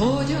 Oye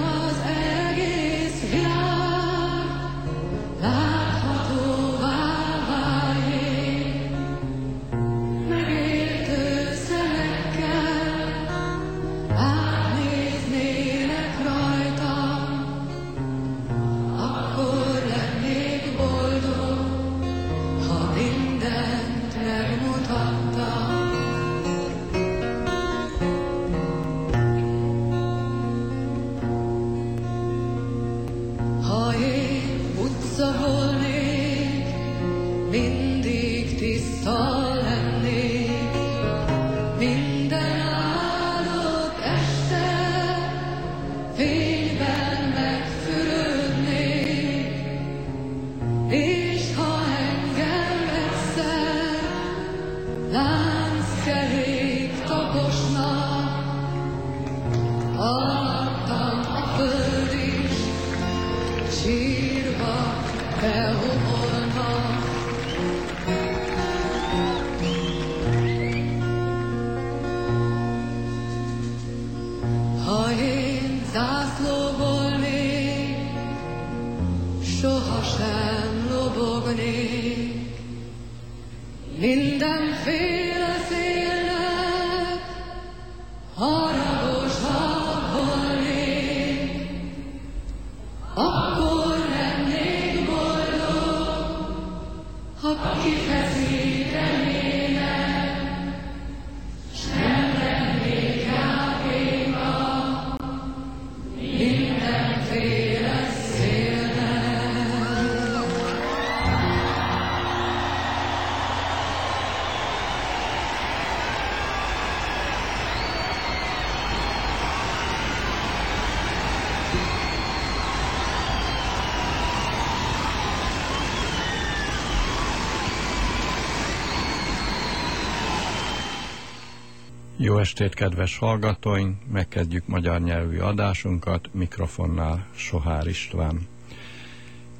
Jó estét, kedves hallgatóink! Megkezdjük magyar nyelvű adásunkat, mikrofonnál Sohár István.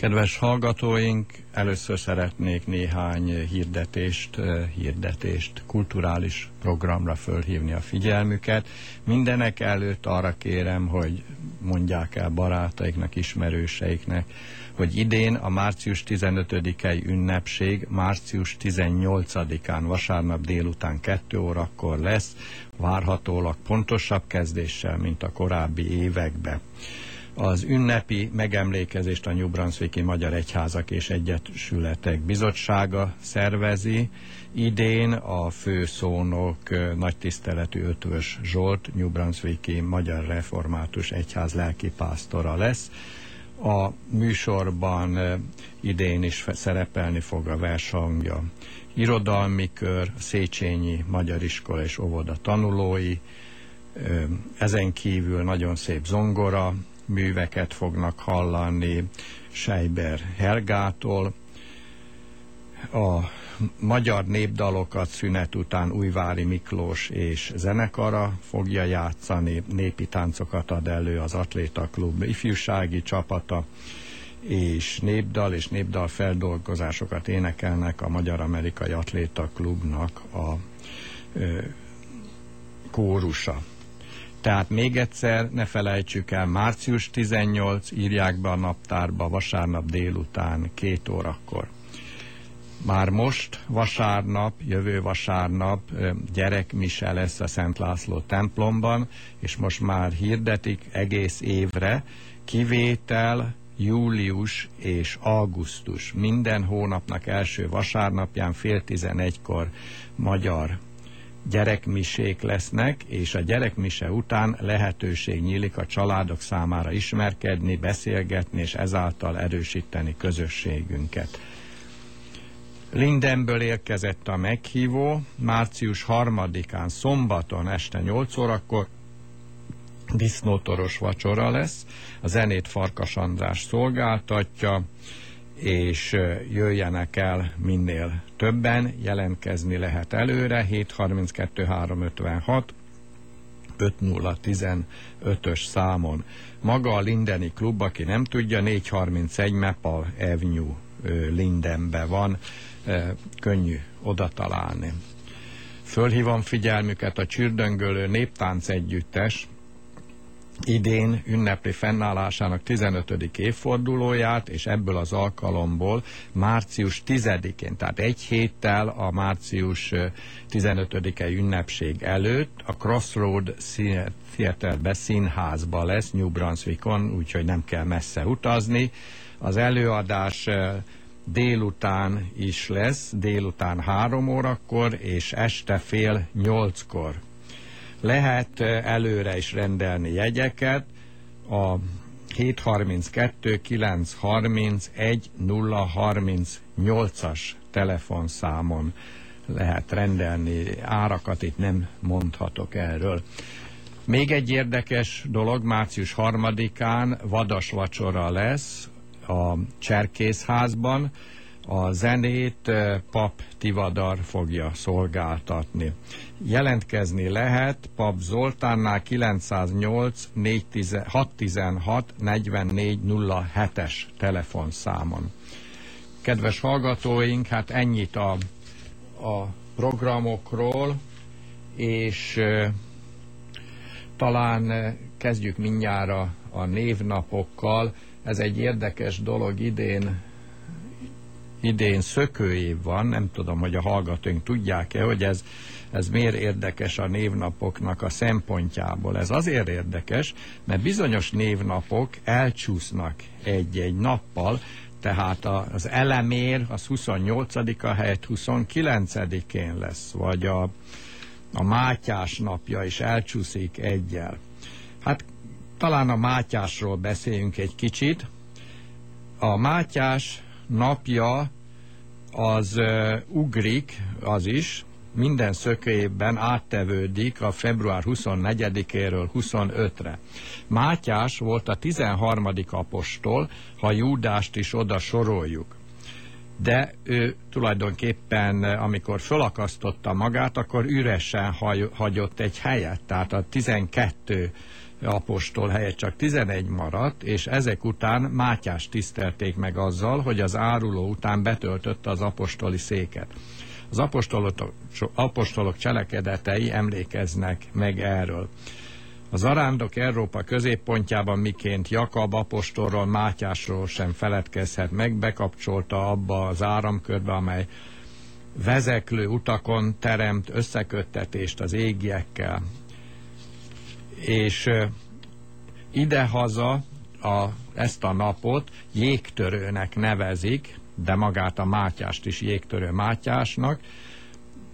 Kedves hallgatóink, először szeretnék néhány hirdetést, eh, hirdetést, kulturális programra fölhívni a figyelmüket. Mindenek előtt arra kérem, hogy mondják el barátaiknak, ismerőseiknek, hogy idén a március 15-i ünnepség március 18-án vasárnap délután 2 órakor lesz, várhatólag pontosabb kezdéssel, mint a korábbi években. Az ünnepi megemlékezést a New Brunswicki Magyar Egyházak és Egyesületek Bizottsága szervezi. Idén a főszónok nagy tiszteletű Ötvös Zsolt, New Brunswicki Magyar Református Egyház lelkipásztora lesz A műsorban idén is szerepelni fog a vershangja. Irodalmi kör, Széchenyi Magyar Iskola és Óvoda tanulói, ezen kívül nagyon szép zongora műveket fognak hallani Sejber Helgától. A magyar népdalokat szünet után Újvári Miklós és zenekara fogja játszani, népi táncokat ad elő az Atléta Klub ifjúsági csapata, és népdal és népdal feldolgozásokat énekelnek a Magyar-Amerikai Atléta Klubnak a ö, kórusa. Tehát még egyszer, ne felejtsük el, március 18, írják be a naptárba vasárnap délután, két órakor. Már most vasárnap, jövő vasárnap gyerekmise lesz a Szent László templomban, és most már hirdetik egész évre, kivétel július és augusztus. Minden hónapnak első vasárnapján fél tizenegykor magyar gyerekmisék lesznek, és a gyerekmise után lehetőség nyílik a családok számára ismerkedni, beszélgetni, és ezáltal erősíteni közösségünket. Lindenből érkezett a meghívó, március 3-án szombaton este 8 órakor disznótoros vacsora lesz, a zenét Farkas András szolgáltatja, és jöjjenek el minél többen, jelentkezni lehet előre, 732 356 5015-ös számon. Maga a Lindeni klub, aki nem tudja, 431 Maple Avenue Lindenbe van, könnyű oda találni. Fölhívom figyelmüket a Csürdöngölő Néptánc Együttes, idén ünnepli fennállásának 15. évfordulóját, és ebből az alkalomból március 10-én, tehát egy héttel a március 15-e ünnepség előtt a Crossroad Theaterbe színházba lesz New Brunswickon, úgyhogy nem kell messze utazni. Az előadás délután is lesz, délután három órakor, és este fél nyolckor lehet előre is rendelni jegyeket. A 732 930 1038-as telefonszámon lehet rendelni árakat, itt nem mondhatok erről. Még egy érdekes dolog, március 3-án vadas vacsora lesz a Cserkészházban, a zenét Pap Tivadar fogja szolgáltatni. Jelentkezni lehet Pap Zoltánnál 908 616 4407-es telefonszámon. Kedves hallgatóink, hát ennyit a, a programokról, és e, talán kezdjük mindjára a névnapokkal. Ez egy érdekes dolog idén idén szökőév van, nem tudom, hogy a hallgatóink tudják-e, hogy ez, ez miért érdekes a névnapoknak a szempontjából. Ez azért érdekes, mert bizonyos névnapok elcsúsznak egy-egy nappal, tehát az elemér az 28-a helyett 29-én lesz, vagy a, a Mátyás napja is elcsúszik egyel. Hát talán a Mátyásról beszéljünk egy kicsit. A Mátyás napja az ugrik, az is, minden szökőjében áttevődik a február 24-éről 25-re. Mátyás volt a 13. apostol, ha Júdást is oda soroljuk. De ő tulajdonképpen, amikor fölakasztotta magát, akkor üresen hagyott egy helyet, tehát a 12 apostol helyett csak 11 maradt, és ezek után Mátyás tisztelték meg azzal, hogy az áruló után betöltötte az apostoli széket. Az apostolok, apostolok cselekedetei emlékeznek meg erről. Az arándok Európa középpontjában miként Jakab apostolról, Mátyásról sem feledkezhet meg, bekapcsolta abba az áramkörbe, amely vezeklő utakon teremt összeköttetést az égiekkel és idehaza a, ezt a napot jégtörőnek nevezik, de magát a Mátyást is jégtörő Mátyásnak,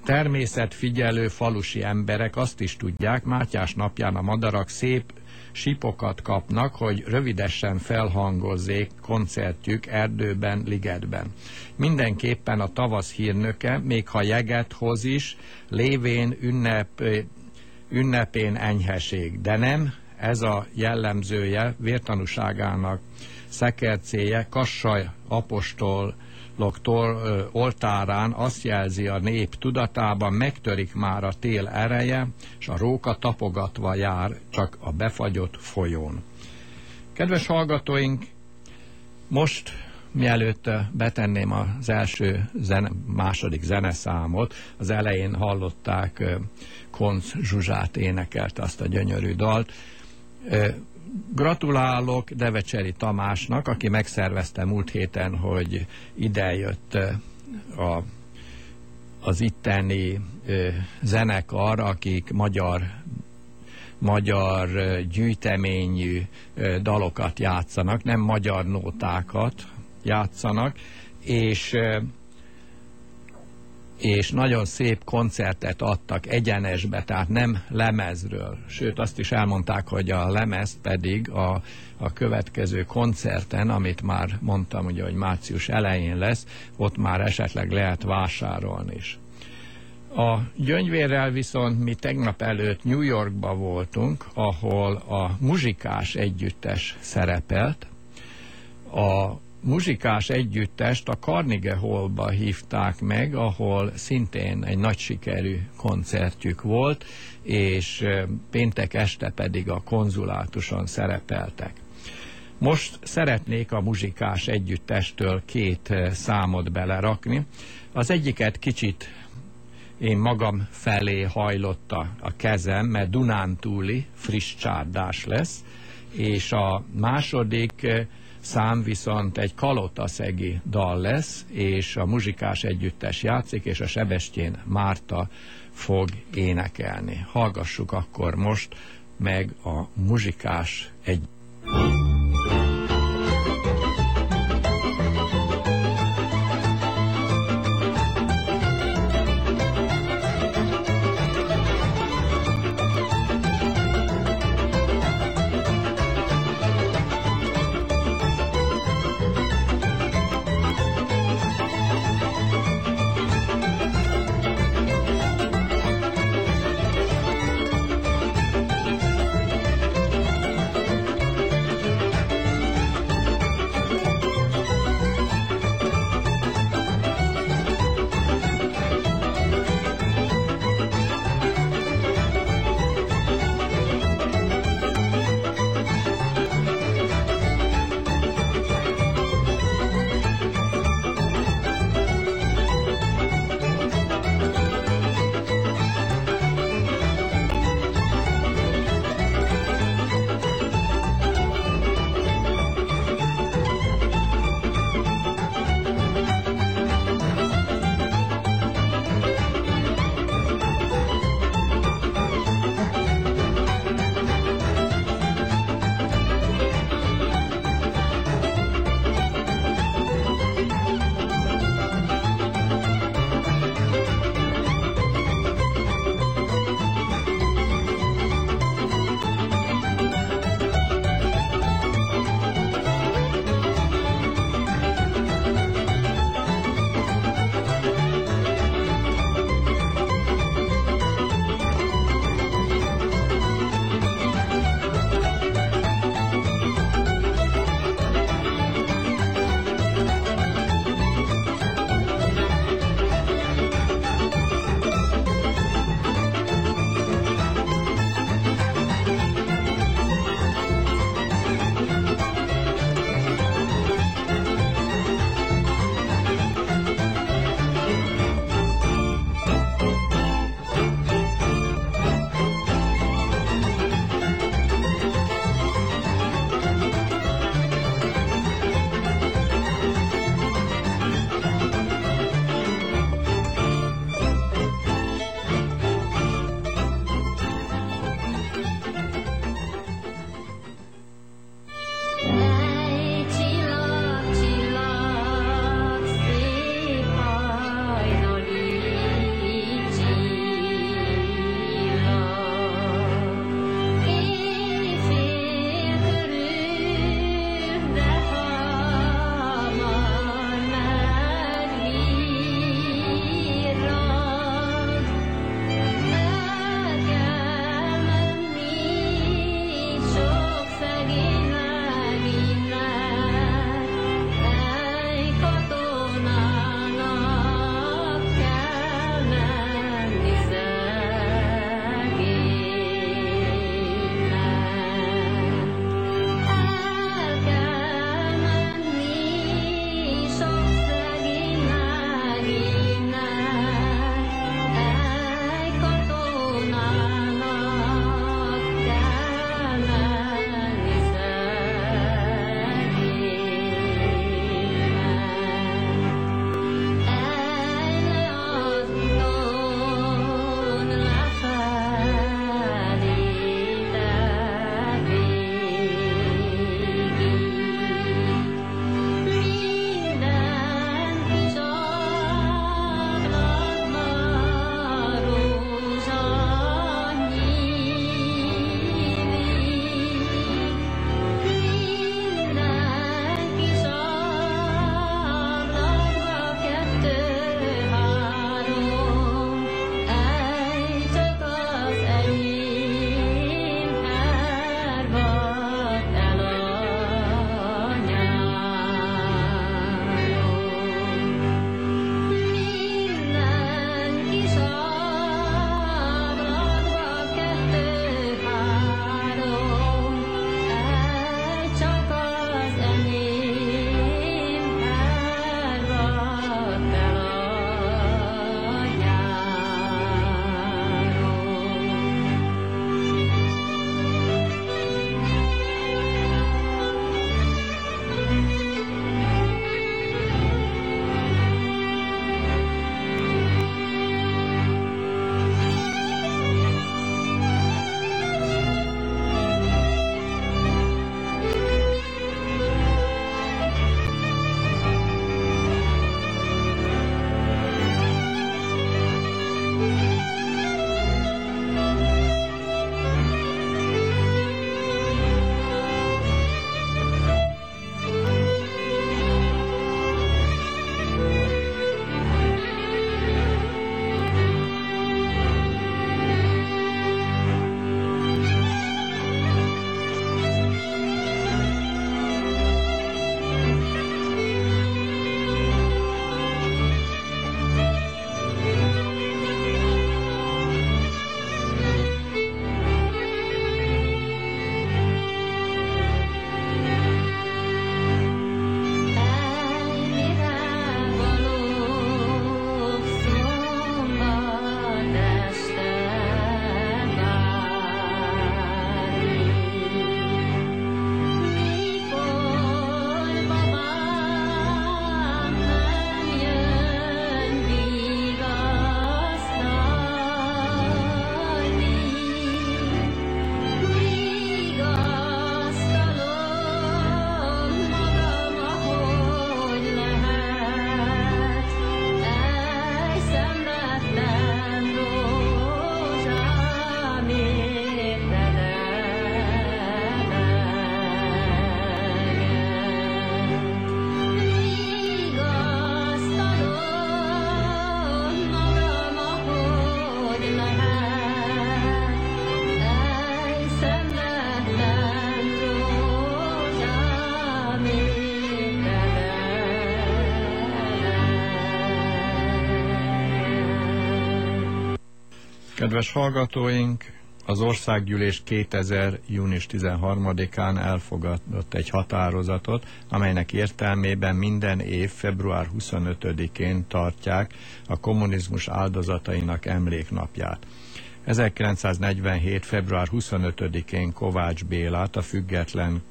természetfigyelő falusi emberek azt is tudják, Mátyás napján a madarak szép sipokat kapnak, hogy rövidesen felhangozzék koncertjük erdőben, ligetben. Mindenképpen a tavasz hírnöke, még ha jeget hoz is, lévén ünnep, ünnepén enyheség, de nem ez a jellemzője vértanúságának szekercéje Kassaj apostol Loktor oltárán azt jelzi a nép tudatában, megtörik már a tél ereje, és a róka tapogatva jár csak a befagyott folyón. Kedves hallgatóink, most mielőtt betenném az első zene, második zeneszámot, az elején hallották Konc Zsuzsát énekelt azt a gyönyörű dalt. Gratulálok Devecseri Tamásnak, aki megszervezte múlt héten, hogy idejött a, az itteni zenekar, akik magyar magyar gyűjteményű dalokat játszanak, nem magyar nótákat játszanak, és és nagyon szép koncertet adtak egyenesbe, tehát nem lemezről. Sőt, azt is elmondták, hogy a lemez pedig a, a következő koncerten, amit már mondtam, ugye, hogy március elején lesz, ott már esetleg lehet vásárolni is. A gyöngyvérrel viszont mi tegnap előtt New Yorkba voltunk, ahol a muzsikás együttes szerepelt. A muzsikás együttest a Carnegie Hallba hívták meg, ahol szintén egy nagy sikerű koncertjük volt, és péntek este pedig a konzulátuson szerepeltek. Most szeretnék a muzsikás együttestől két számot belerakni. Az egyiket kicsit én magam felé hajlotta a kezem, mert Dunántúli friss csárdás lesz, és a második szám viszont egy kalotaszegi dal lesz, és a muzsikás együttes játszik, és a Sebestyén Márta fog énekelni. Hallgassuk akkor most meg a muzsikás együttes. Kedves hallgatóink, az országgyűlés 2000. június 13-án elfogadott egy határozatot, amelynek értelmében minden év február 25-én tartják a kommunizmus áldozatainak emléknapját. 1947. február 25-én Kovács Bélát, a független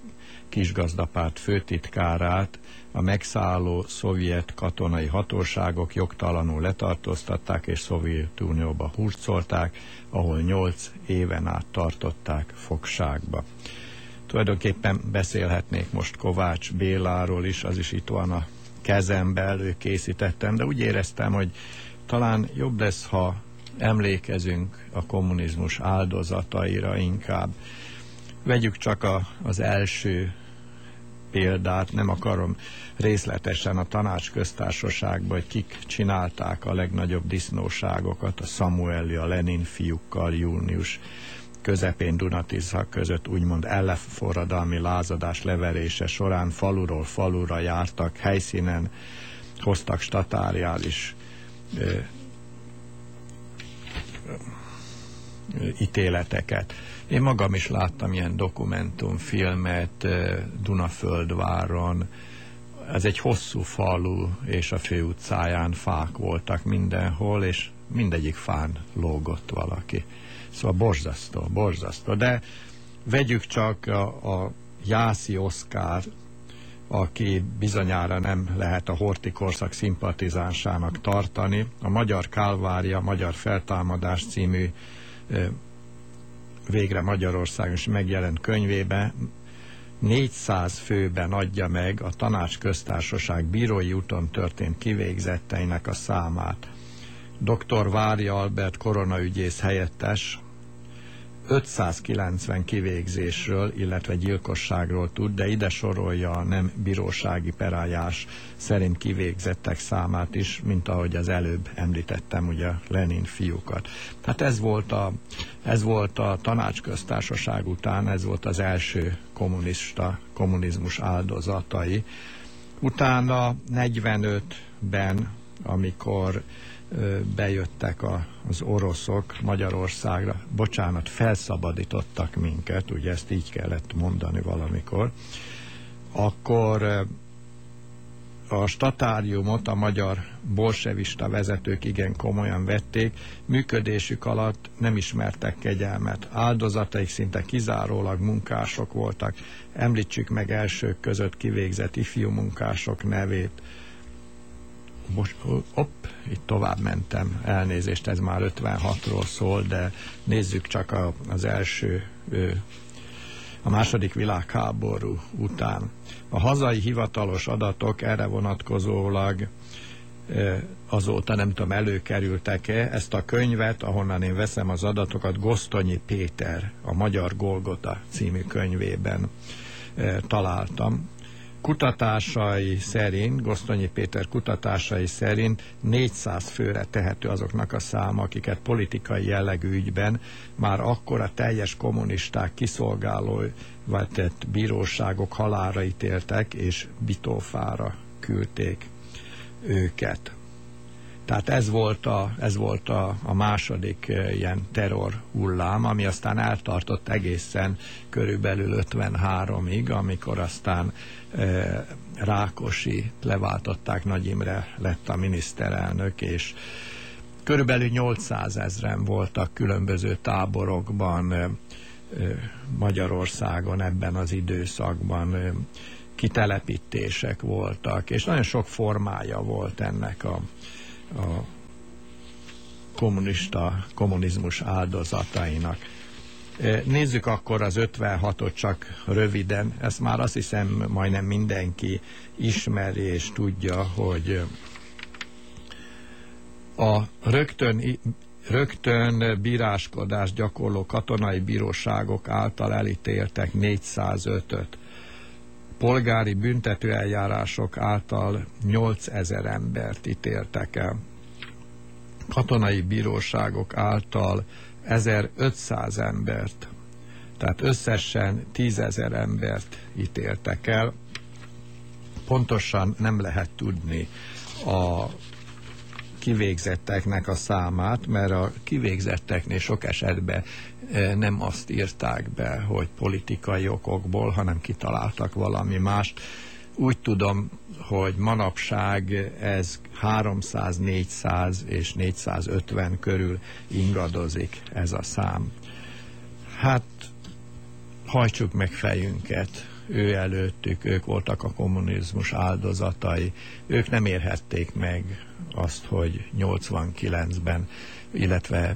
kisgazdapárt főtitkárát a megszálló szovjet katonai hatóságok jogtalanul letartóztatták és Szovjetunióba hurcolták, ahol nyolc éven át tartották fogságba. Tulajdonképpen beszélhetnék most Kovács Béláról is, az is itt van a kezembe, előkészítettem, de úgy éreztem, hogy talán jobb lesz, ha emlékezünk a kommunizmus áldozataira inkább. Vegyük csak a, az első példát, nem akarom részletesen a tanácsköztársaságban, hogy kik csinálták a legnagyobb disznóságokat, a Samueli, a Lenin fiúkkal június közepén Dunatizha között úgymond ellenforradalmi lázadás leverése során faluról falura jártak, helyszínen hoztak statáriális ö, ö, ítéleteket. Én magam is láttam ilyen dokumentumfilmet Dunaföldváron, ez egy hosszú falu, és a főutcáján fák voltak mindenhol, és mindegyik fán lógott valaki. Szóval borzasztó, borzasztó. De vegyük csak a, a Jászi Oszkár, aki bizonyára nem lehet a Hortikorszak szimpatizánsának tartani. A Magyar Kálvária, Magyar Feltámadás című végre Magyarországon is megjelent könyvébe 400 főben adja meg a tanácsköztársaság bírói úton történt kivégzetteinek a számát. Dr. Vári Albert koronaügyész helyettes 590 kivégzésről, illetve gyilkosságról tud, de ide sorolja a nem bírósági perájás szerint kivégzettek számát is, mint ahogy az előbb említettem, ugye Lenin fiúkat. Tehát ez volt a, ez volt a tanácsköztársaság után, ez volt az első kommunista, kommunizmus áldozatai. Utána 45-ben, amikor bejöttek a, az oroszok Magyarországra, bocsánat, felszabadítottak minket, ugye ezt így kellett mondani valamikor, akkor a statáriumot a magyar bolsevista vezetők igen komolyan vették, működésük alatt nem ismertek kegyelmet. Áldozataik szinte kizárólag munkások voltak. Említsük meg elsők között kivégzett ifjú munkások nevét, most, hopp, itt tovább mentem, elnézést, ez már 56-ról szól, de nézzük csak a, az első, a második világháború után. A hazai hivatalos adatok erre vonatkozólag azóta nem tudom, előkerültek-e. Ezt a könyvet, ahonnan én veszem az adatokat, Gosztonyi Péter, a Magyar Golgota című könyvében találtam kutatásai szerint, Gosztonyi Péter kutatásai szerint 400 főre tehető azoknak a száma, akiket politikai jellegű ügyben már akkor a teljes kommunisták kiszolgáló vagy tett bíróságok halára ítéltek, és bitófára küldték őket. Tehát ez volt a, ez volt a, a második ilyen terror hullám, ami aztán eltartott egészen körülbelül 53-ig, amikor aztán e, Rákosi leváltották, Nagy Imre lett a miniszterelnök, és körülbelül 800 ezren voltak különböző táborokban e, Magyarországon ebben az időszakban. E, kitelepítések voltak, és nagyon sok formája volt ennek a a kommunista, kommunizmus áldozatainak. E, nézzük akkor az 56-ot csak röviden. Ezt már azt hiszem majdnem mindenki ismeri és tudja, hogy a rögtön, rögtön bíráskodás gyakorló katonai bíróságok által elítéltek 405-öt polgári büntetőeljárások által 8000 embert ítéltek el. Katonai bíróságok által 1500 embert, tehát összesen 10.000 embert ítéltek el. Pontosan nem lehet tudni a kivégzetteknek a számát, mert a kivégzetteknél sok esetben nem azt írták be, hogy politikai okokból, hanem kitaláltak valami mást. Úgy tudom, hogy manapság ez 300, 400 és 450 körül ingadozik ez a szám. Hát hajtsuk meg fejünket, ő előttük, ők voltak a kommunizmus áldozatai, ők nem érhették meg azt, hogy 89-ben, illetve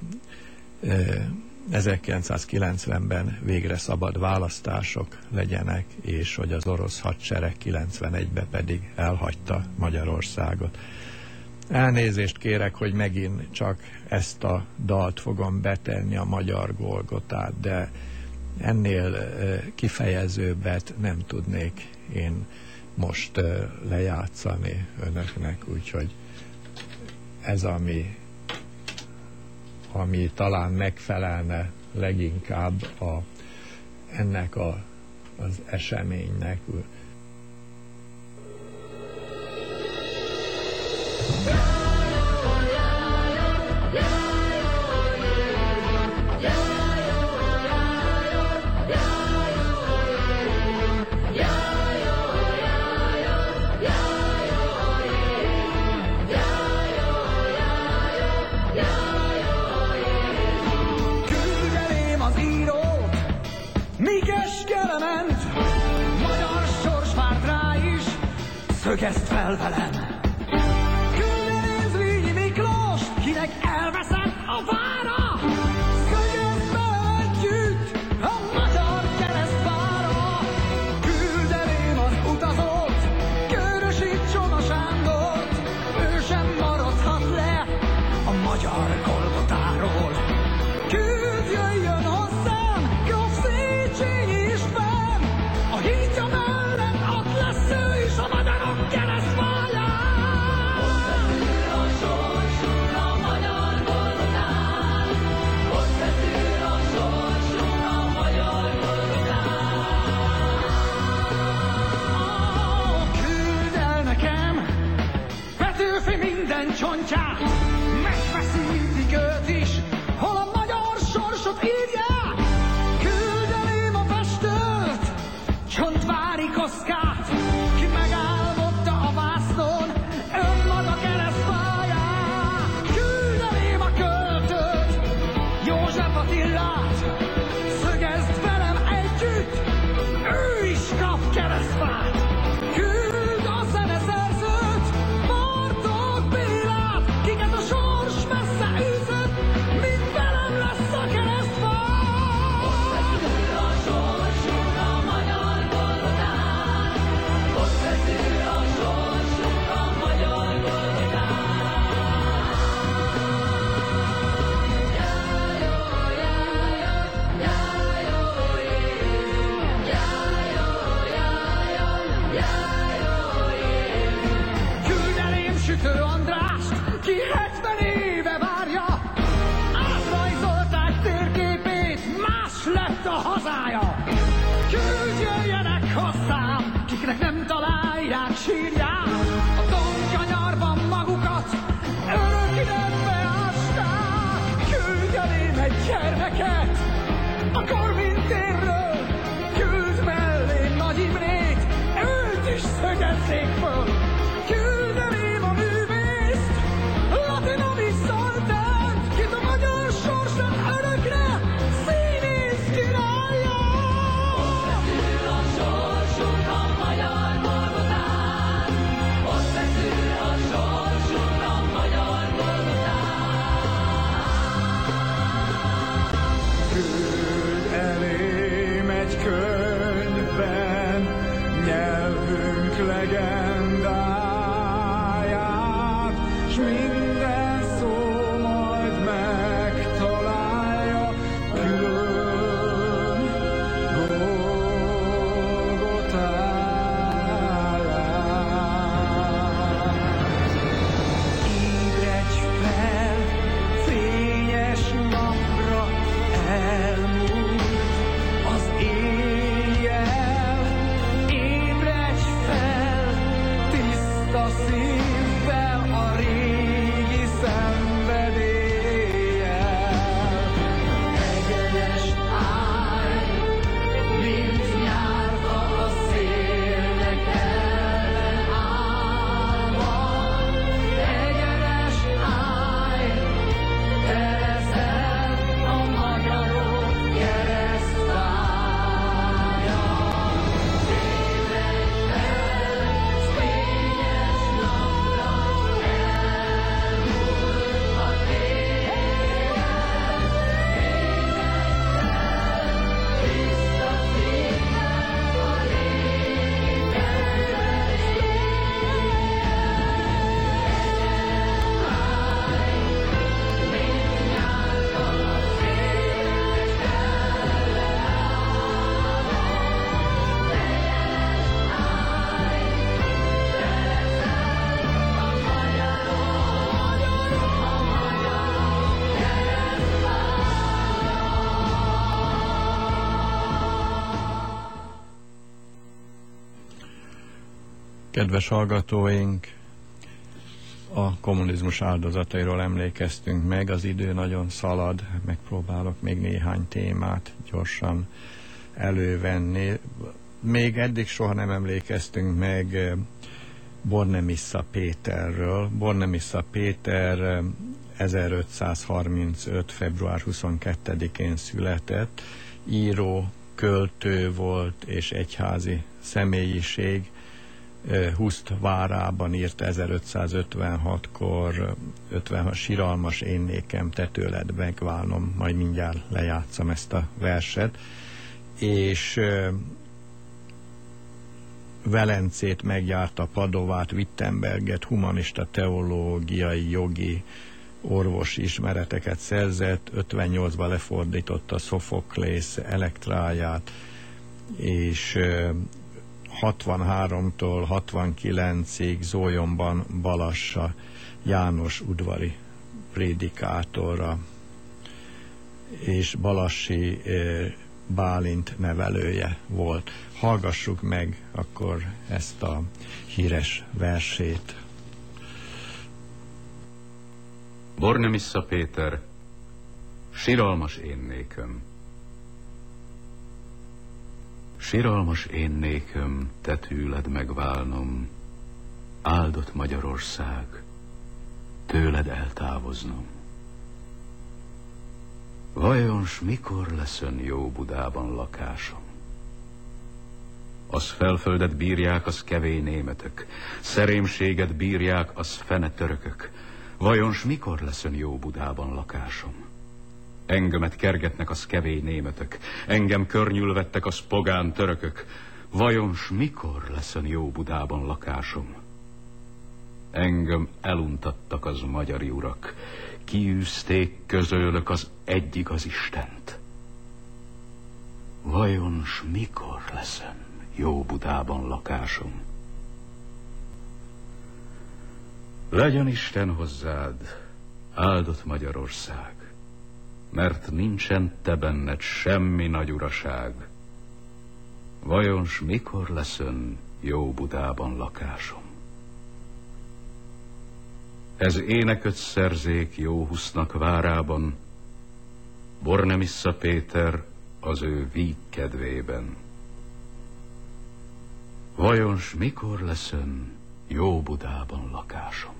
1990-ben végre szabad választások legyenek, és hogy az orosz hadsereg 91-ben pedig elhagyta Magyarországot. Elnézést kérek, hogy megint csak ezt a dalt fogom betenni a magyar Golgotát, de ennél kifejezőbbet nem tudnék én most lejátszani önöknek, úgyhogy ez ami, ami talán megfelelne leginkább a, ennek a, az eseménynek. Yeah. Szögezd fel velem! Küldenézvényi Miklós, kinek elveszett a vára! Kedves hallgatóink, a kommunizmus áldozatairól emlékeztünk meg, az idő nagyon szalad, megpróbálok még néhány témát gyorsan elővenni. Még eddig soha nem emlékeztünk meg eh, Bornemissa Péterről. Bornemissa Péter 1535. Eh, február 22-én született, író, költő volt és egyházi személyiség. Huszt várában írt 1556-kor 56 siralmas én nékem tetőled megválnom, majd mindjárt lejátszom ezt a verset. És Velencét megjárta, Padovát, Wittenberget, humanista teológiai, jogi, orvos ismereteket szerzett, 58-ban lefordította Sophoklész elektráját, és 63-tól 69-ig Zólyomban Balassa János udvari prédikátora és Balassi Bálint nevelője volt. Hallgassuk meg akkor ezt a híres versét. Bornemissa Péter, siralmas én néköm. Siralmas én néköm, te tőled megválnom, áldott Magyarország, tőled eltávoznom. Vajon s mikor leszön jó Budában lakásom? Az felföldet bírják, az kevé németek, szerémséget bírják, az fene törökök, Vajon s mikor leszön jó Budában lakásom? Engemet kergetnek az kevély németek, engem környülvettek az pogán törökök. Vajon s mikor leszön jó Budában lakásom? Engem eluntattak az magyari urak, kiűzték közölök az egyik az Istent. Vajon s mikor leszön jó Budában lakásom? Legyen Isten hozzád, áldott Magyarország, mert nincsen te benned semmi nagy uraság. Vajon s mikor leszön jó Budában lakásom? Ez éneköt szerzék jó husznak várában, Bornemissa Péter az ő víg kedvében. Vajon s mikor leszön jó Budában lakásom?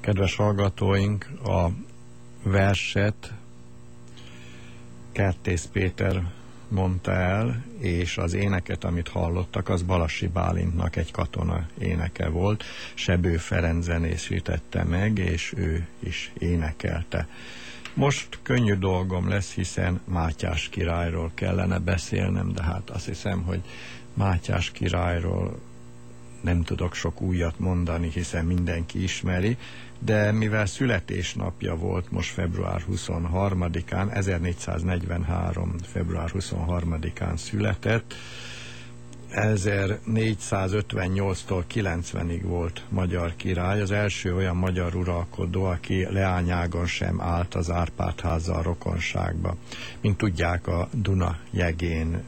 Kedves hallgatóink, a verset Kertész Péter mondta el, és az éneket, amit hallottak, az Balassi Bálintnak egy katona éneke volt. Sebő Ferenc zenészítette meg, és ő is énekelte. Most könnyű dolgom lesz, hiszen Mátyás királyról kellene beszélnem, de hát azt hiszem, hogy Mátyás királyról nem tudok sok újat mondani, hiszen mindenki ismeri, de mivel születésnapja volt most február 23-án, 1443. február 23-án született, 1458-tól 90-ig volt magyar király, az első olyan magyar uralkodó, aki leányágon sem állt az Árpád házzal rokonságba. Mint tudják, a Duna jegén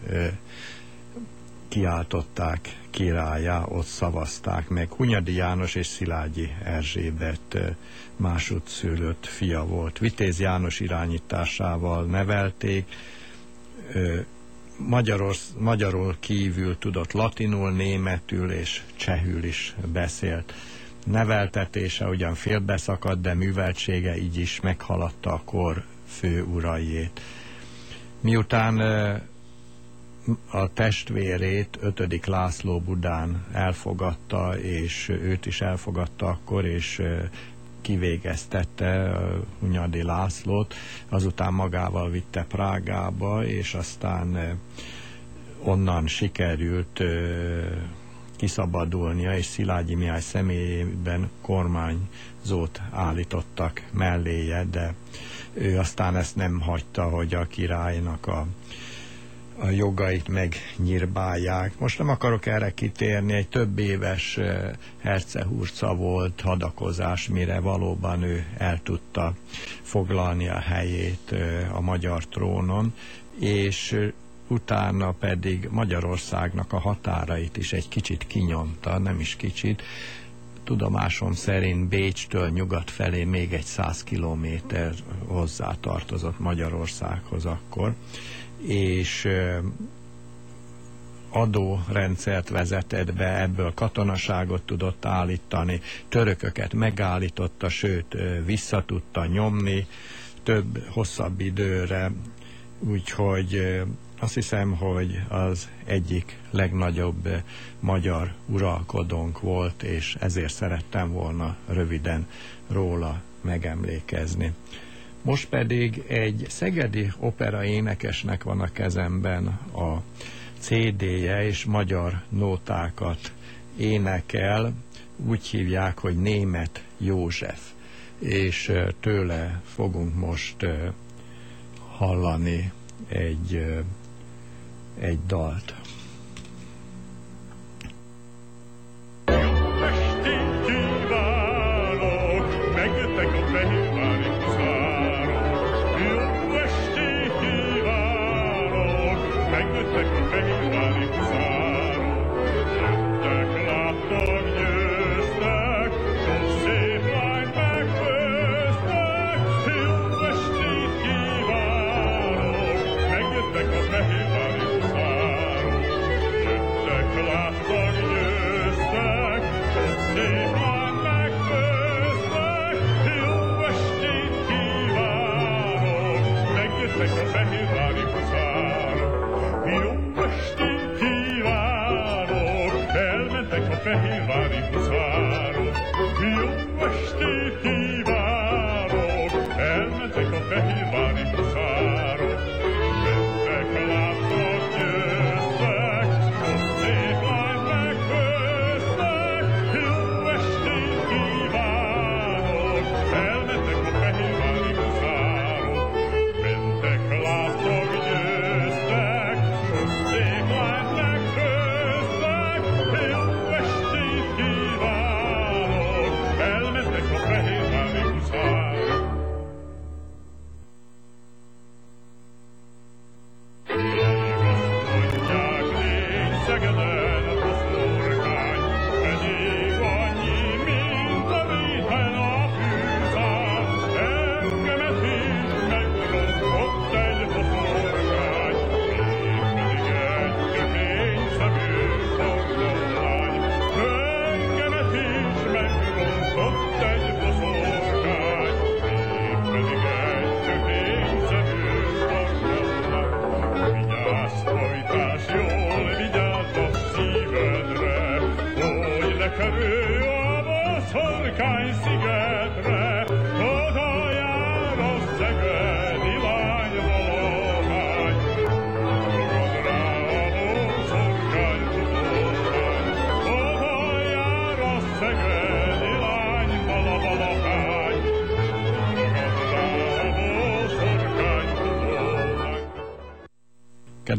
kiáltották királyá, ott szavazták meg. Hunyadi János és Szilágyi Erzsébet másodszülött fia volt. Vitéz János irányításával nevelték, Magyarorsz, magyarul kívül tudott latinul, németül és csehül is beszélt. Neveltetése ugyan félbeszakadt, de műveltsége így is meghaladta a kor fő uraiét. Miután a testvérét, ötödik László Budán elfogadta, és őt is elfogadta akkor, és kivégeztette Hunyadi Lászlót, azután magával vitte Prágába, és aztán onnan sikerült kiszabadulnia, és Szilágyi Mihály személyében kormányzót állítottak melléje, de ő aztán ezt nem hagyta, hogy a királynak a a jogait megnyírbálják. Most nem akarok erre kitérni, egy több éves hercehurca volt hadakozás, mire valóban ő el tudta foglalni a helyét a magyar trónon, és utána pedig Magyarországnak a határait is egy kicsit kinyomta, nem is kicsit, tudomásom szerint Bécstől nyugat felé még egy száz kilométer hozzá tartozott Magyarországhoz akkor, és adórendszert vezetett be, ebből katonaságot tudott állítani, törököket megállította, sőt vissza tudta nyomni több hosszabb időre, úgyhogy azt hiszem, hogy az egyik legnagyobb magyar uralkodónk volt, és ezért szerettem volna röviden róla megemlékezni. Most pedig egy szegedi opera énekesnek van a kezemben a CD-je, és magyar nótákat énekel, úgy hívják, hogy Német József, és tőle fogunk most hallani egy, egy dalt.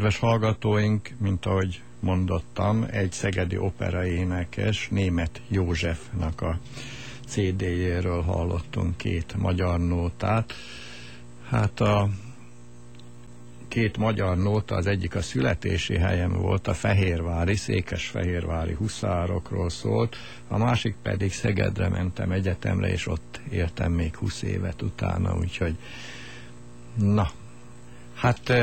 Kedves hallgatóink, mint ahogy mondottam, egy szegedi operaénekes, német Józsefnak a CD-jéről hallottunk két magyar nótát. Hát a két magyar nóta, az egyik a születési helyem volt, a Fehérvári, Székesfehérvári huszárokról szólt, a másik pedig Szegedre mentem egyetemre, és ott éltem még 20 évet utána, úgyhogy na, Hát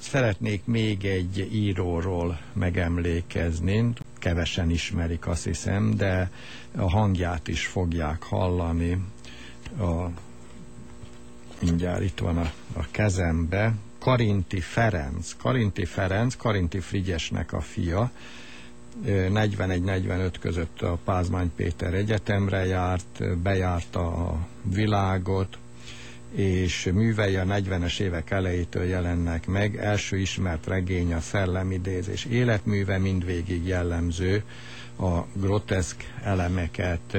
szeretnék még egy íróról megemlékezni, kevesen ismerik azt hiszem, de a hangját is fogják hallani. A, mindjárt itt van a, a kezembe. Karinti Ferenc. Karinti Ferenc, Karinti Frigyesnek a fia. 41-45 között a Pázmány Péter Egyetemre járt, bejárta a világot, és művei a 40-es évek elejétől jelennek meg. Első ismert regény a szellemidézés életműve mindvégig jellemző, a groteszk elemeket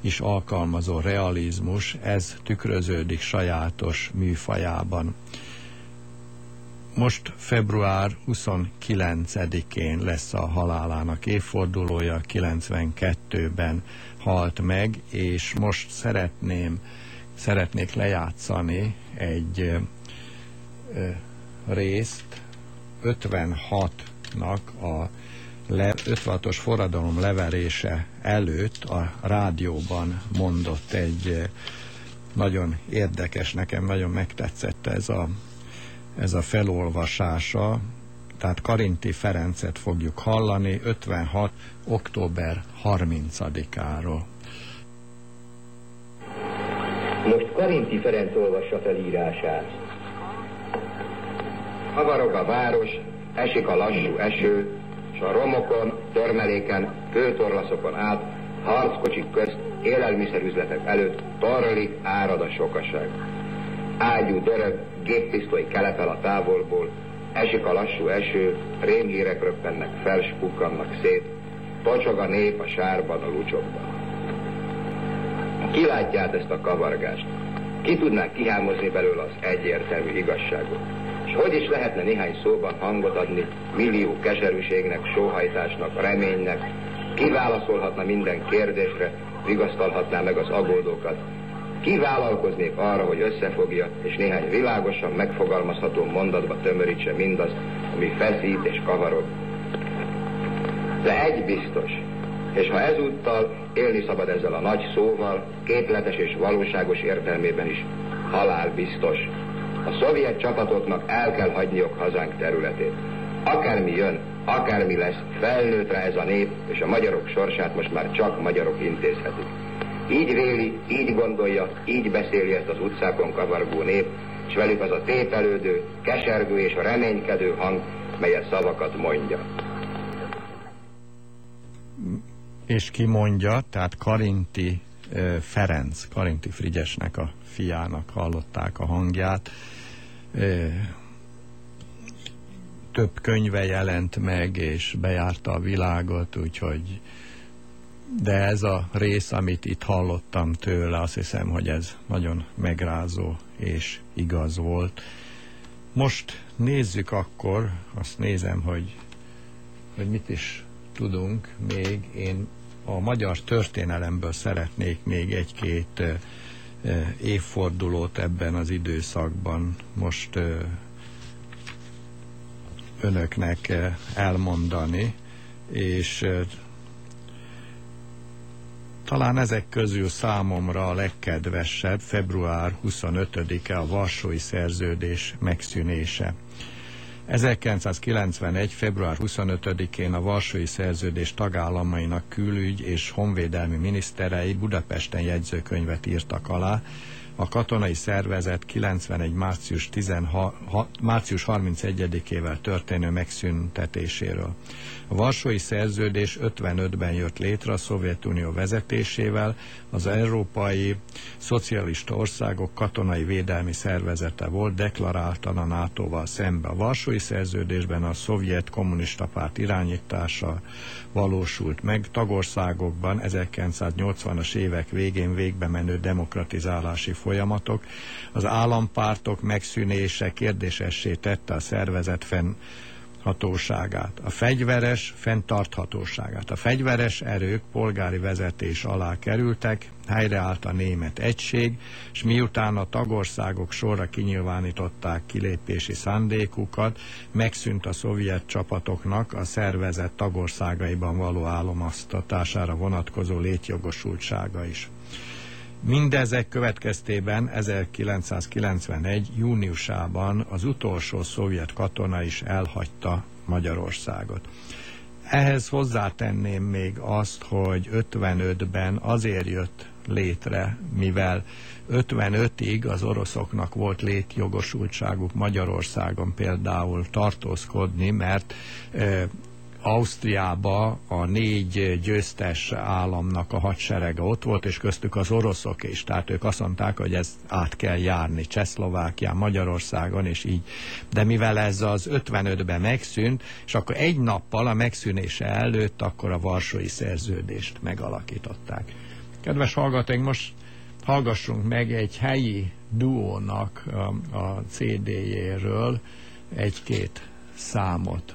is alkalmazó realizmus, ez tükröződik sajátos műfajában. Most február 29-én lesz a halálának évfordulója, 92-ben halt meg, és most szeretném szeretnék lejátszani egy részt 56-nak a le, 56-os forradalom leverése előtt a rádióban mondott egy nagyon érdekes, nekem nagyon megtetszett ez a, ez a felolvasása, tehát Karinti Ferencet fogjuk hallani 56. október 30-áról. Most Karinti Ferenc olvassa fel írását. Havarog a város, esik a lassú eső, és a romokon, törmeléken, kőtorlaszokon át, harckocsik közt, élelmiszerüzletek előtt torlik, árad a sokaság. Ágyú dörög, géppisztoly kelepel a távolból, esik a lassú eső, rémhírek röppennek fel, s pukkannak szét, tocsog a nép a sárban, a lucsokban. Ki látja át ezt a kavargást? Ki tudná kihámozni belőle az egyértelmű igazságot? És hogy is lehetne néhány szóban hangot adni millió keserűségnek, sóhajtásnak, reménynek? Ki válaszolhatna minden kérdésre, vigasztalhatná meg az agódókat? Ki vállalkoznék arra, hogy összefogja, és néhány világosan megfogalmazható mondatba tömörítse mindazt, ami feszít és kavarog? De egy biztos, és ha ezúttal élni szabad ezzel a nagy szóval, képletes és valóságos értelmében is, halál biztos. A szovjet csapatoknak el kell hagyniok hazánk területét. Akármi jön, akármi lesz, felnőtt rá ez a nép, és a magyarok sorsát most már csak magyarok intézhetik. Így véli, így gondolja, így beszéli ezt az utcákon kavargó nép, és velük az a tépelődő, kesergő és reménykedő hang, mely a szavakat mondja és kimondja, tehát Karinti Ferenc, Karinti Frigyesnek a fiának hallották a hangját. Több könyve jelent meg, és bejárta a világot, úgyhogy de ez a rész, amit itt hallottam tőle, azt hiszem, hogy ez nagyon megrázó és igaz volt. Most nézzük akkor, azt nézem, hogy, hogy mit is tudunk még. Én a magyar történelemből szeretnék még egy-két évfordulót ebben az időszakban most önöknek elmondani, és talán ezek közül számomra a legkedvesebb február 25-e a Varsói Szerződés megszűnése. 1991. február 25-én a Varsói Szerződés tagállamainak külügy és honvédelmi miniszterei Budapesten jegyzőkönyvet írtak alá, a katonai szervezet 91. március, 16, március 31-ével történő megszüntetéséről. A Varsói Szerződés 55-ben jött létre a Szovjetunió vezetésével, az Európai Szocialista Országok Katonai Védelmi Szervezete volt, deklaráltan a NATO-val szembe. A Varsói Szerződésben a szovjet kommunista párt irányítása valósult meg, tagországokban 1980-as évek végén végbe menő demokratizálási folyamatok, az állampártok megszűnése kérdésessé tette a szervezet fenn hatóságát, a fegyveres fenntarthatóságát. A fegyveres erők polgári vezetés alá kerültek, helyreállt a német egység, és miután a tagországok sorra kinyilvánították kilépési szándékukat, megszűnt a szovjet csapatoknak a szervezet tagországaiban való állomasztatására vonatkozó létjogosultsága is. Mindezek következtében 1991. júniusában az utolsó szovjet katona is elhagyta Magyarországot. Ehhez hozzátenném még azt, hogy 55-ben azért jött létre, mivel 55-ig az oroszoknak volt létjogosultságuk Magyarországon például tartózkodni, mert Ausztriába a négy győztes államnak a hadserege ott volt, és köztük az oroszok is. Tehát ők azt mondták, hogy ezt át kell járni Csehszlovákián, Magyarországon, és így. De mivel ez az 55-ben megszűnt, és akkor egy nappal a megszűnése előtt akkor a Varsói szerződést megalakították. Kedves hallgatóink, most hallgassunk meg egy helyi duónak a, a CD-jéről egy-két számot.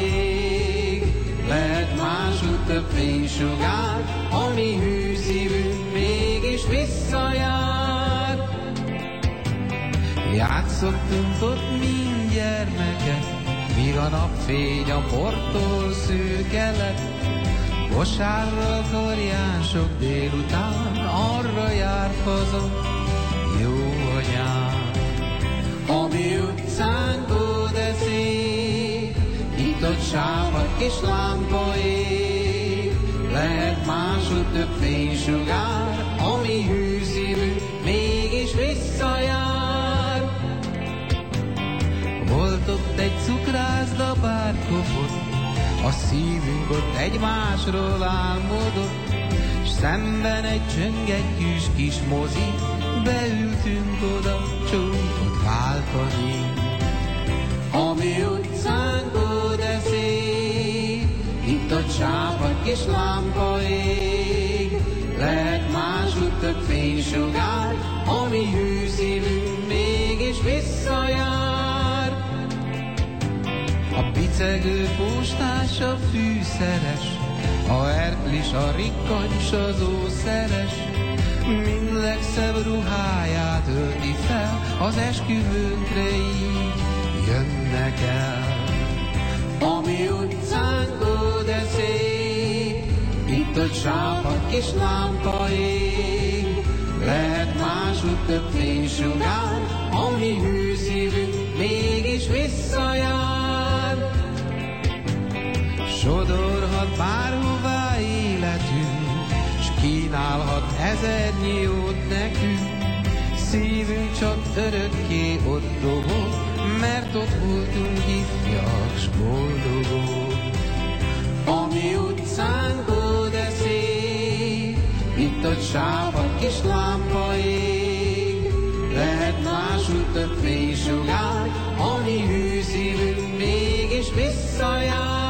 fénysugár, ami hűszívünk mégis visszajár. Játszottunk ott mind gyermekek, míg a napfény a portól szűke lett, Kosárral karján sok délután arra járt haza, jó anyám. Ami utcánk de szép, nyitott sávat kis lámpa ég, lehet másod több fénysugár, ami hűszívű mégis visszajár. Volt ott egy cukrászda bár kopott, a szívünk ott egymásról álmodott, s szemben egy csöngettyűs kis mozi, beültünk oda, csókot váltani. A mi csápat kis lámpa ég, lehet másút több fénysugár, ami hűszívünk mégis visszajár. A picegő postás a fűszeres, a erplis, a rikkancs, az ószeres, mind legszebb ruháját ölti fel, az esküvőnkre így jönnek el. Ami utcánk ó, de szép, itt a sápat kis lámpa ég, lehet másút több fénysugár, ami hűszívünk mégis visszajár. Sodorhat bárhová életünk, s kínálhat ezernyi jót nekünk, szívünk csak örökké ott dobog, mert ott voltunk ifjak, s boldogok. Ami utcánk ó, de szép, itt a kis lámpa ég, lehet másút több fénysugár, ami hűszívünk mégis visszajár.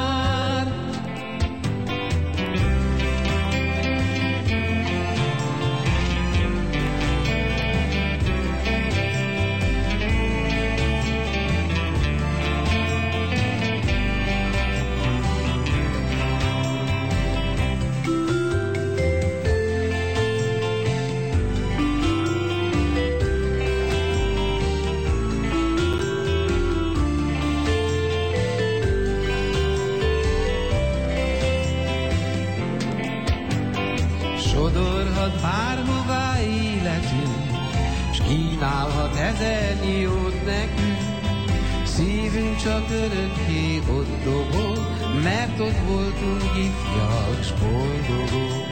Csak örökké ott dobog, mert ott voltunk ifjak, s boldogok.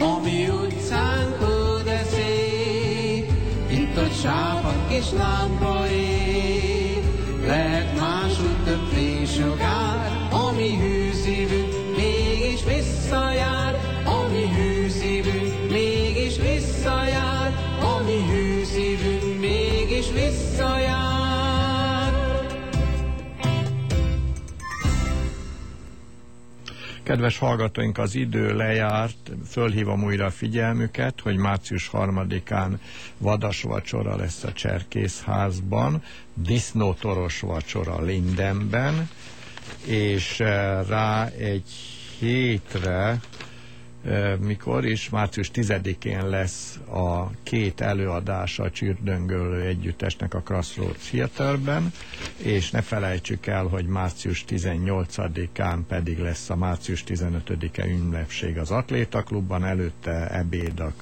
Ami utcánk, ó, de szép, itt a sápat kis lámpa ég. Lehet máshogy több fénysugár, ami hűszívünk mégis visszajár, ami hűszívünk mégis visszajár, ami hűszívünk mégis visszajár. Kedves hallgatóink, az idő lejárt, fölhívom újra a figyelmüket, hogy március 3-án vadas vacsora lesz a Cserkészházban, disznótoros vacsora Lindenben, és eh, rá egy hétre mikor is, március 10-én lesz a két előadása a Csürdöngölő Együttesnek a Crossroads Theaterben, és ne felejtsük el, hogy március 18-án pedig lesz a március 15-e ünnepség az Atléta Klubban, előtte ebéd a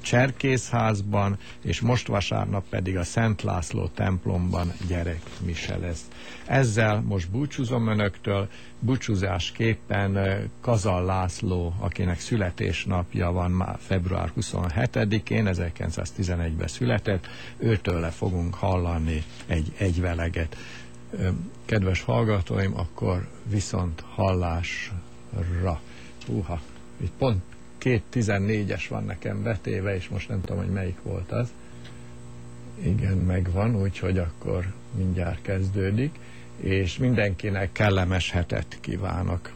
Cserkészházban, és most vasárnap pedig a Szent László templomban gyerekmise lesz. Ezzel most búcsúzom önöktől, búcsúzásképpen eh, Kazal László, akinek születésnapja van már február 27-én, 1911-ben született, őtőle fogunk hallani egy egyveleget. Ö, Kedves hallgatóim, akkor viszont hallásra. Húha, itt pont két 14-es van nekem betéve, és most nem tudom, hogy melyik volt az. Igen, megvan, úgyhogy akkor mindjárt kezdődik, és mindenkinek kellemes hetet kívánok.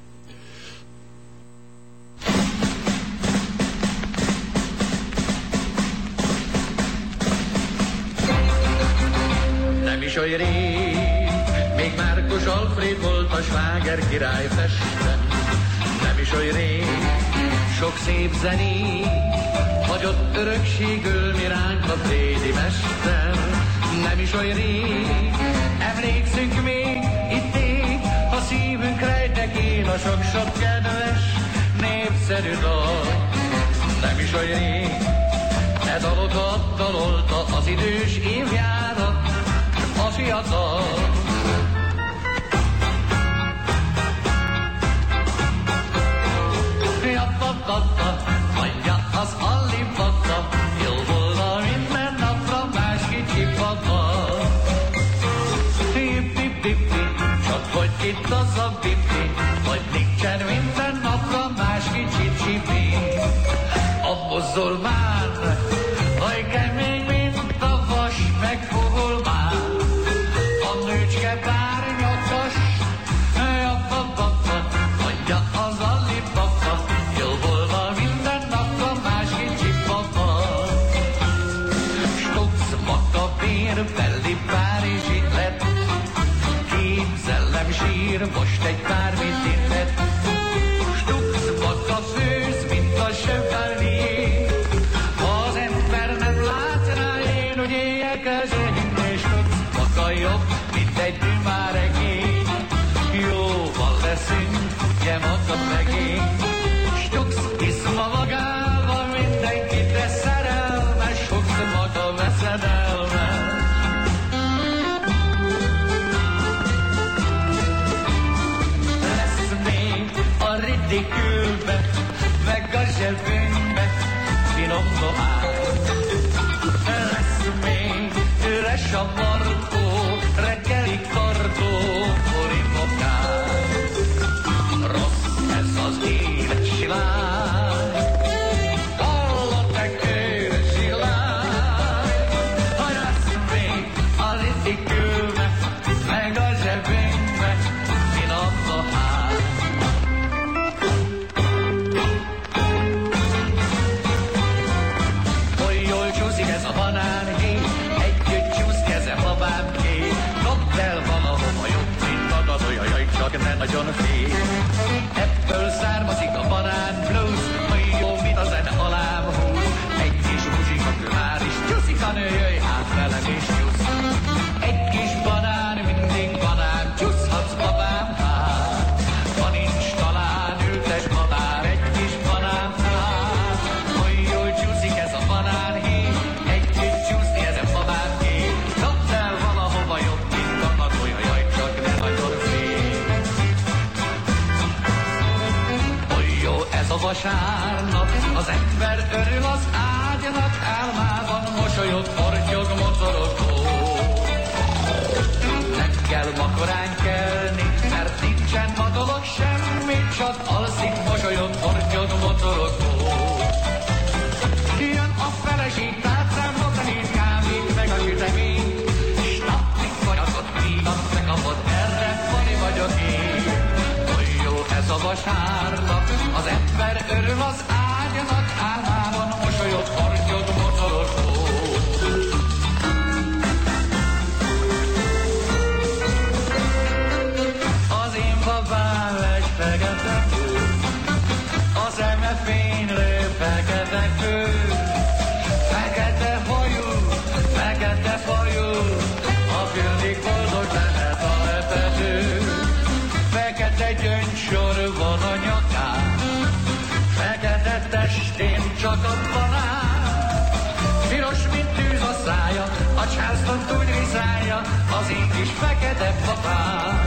Nem is oly rég, még Márkus Alfred volt a sváger király festen. Sok szép zené, hagyott örökségül mi ránk a Frédi mester. Nem is oly rég, emlékszünk még itt ég, a szívünk rejtekén a sok-sok kedves, népszerű dal. Nem is oly rég, e dalokat dalolta az idős évjárat, a fiatal. Jappapatta, mondja az allipatta, jó volna minden napra más kicsi papa. Hip-hip-hip-hi, csak hogy itt az a pipi, hogy nincsen minden napra más kicsi csipi. A buzolmán, finom dohány. Lesz még üres a markó, vasárnap, az ember örül az Öröm az ágyanak álmában, mosolyog, kortyog, házban túl rizálja az én kis fekete papám.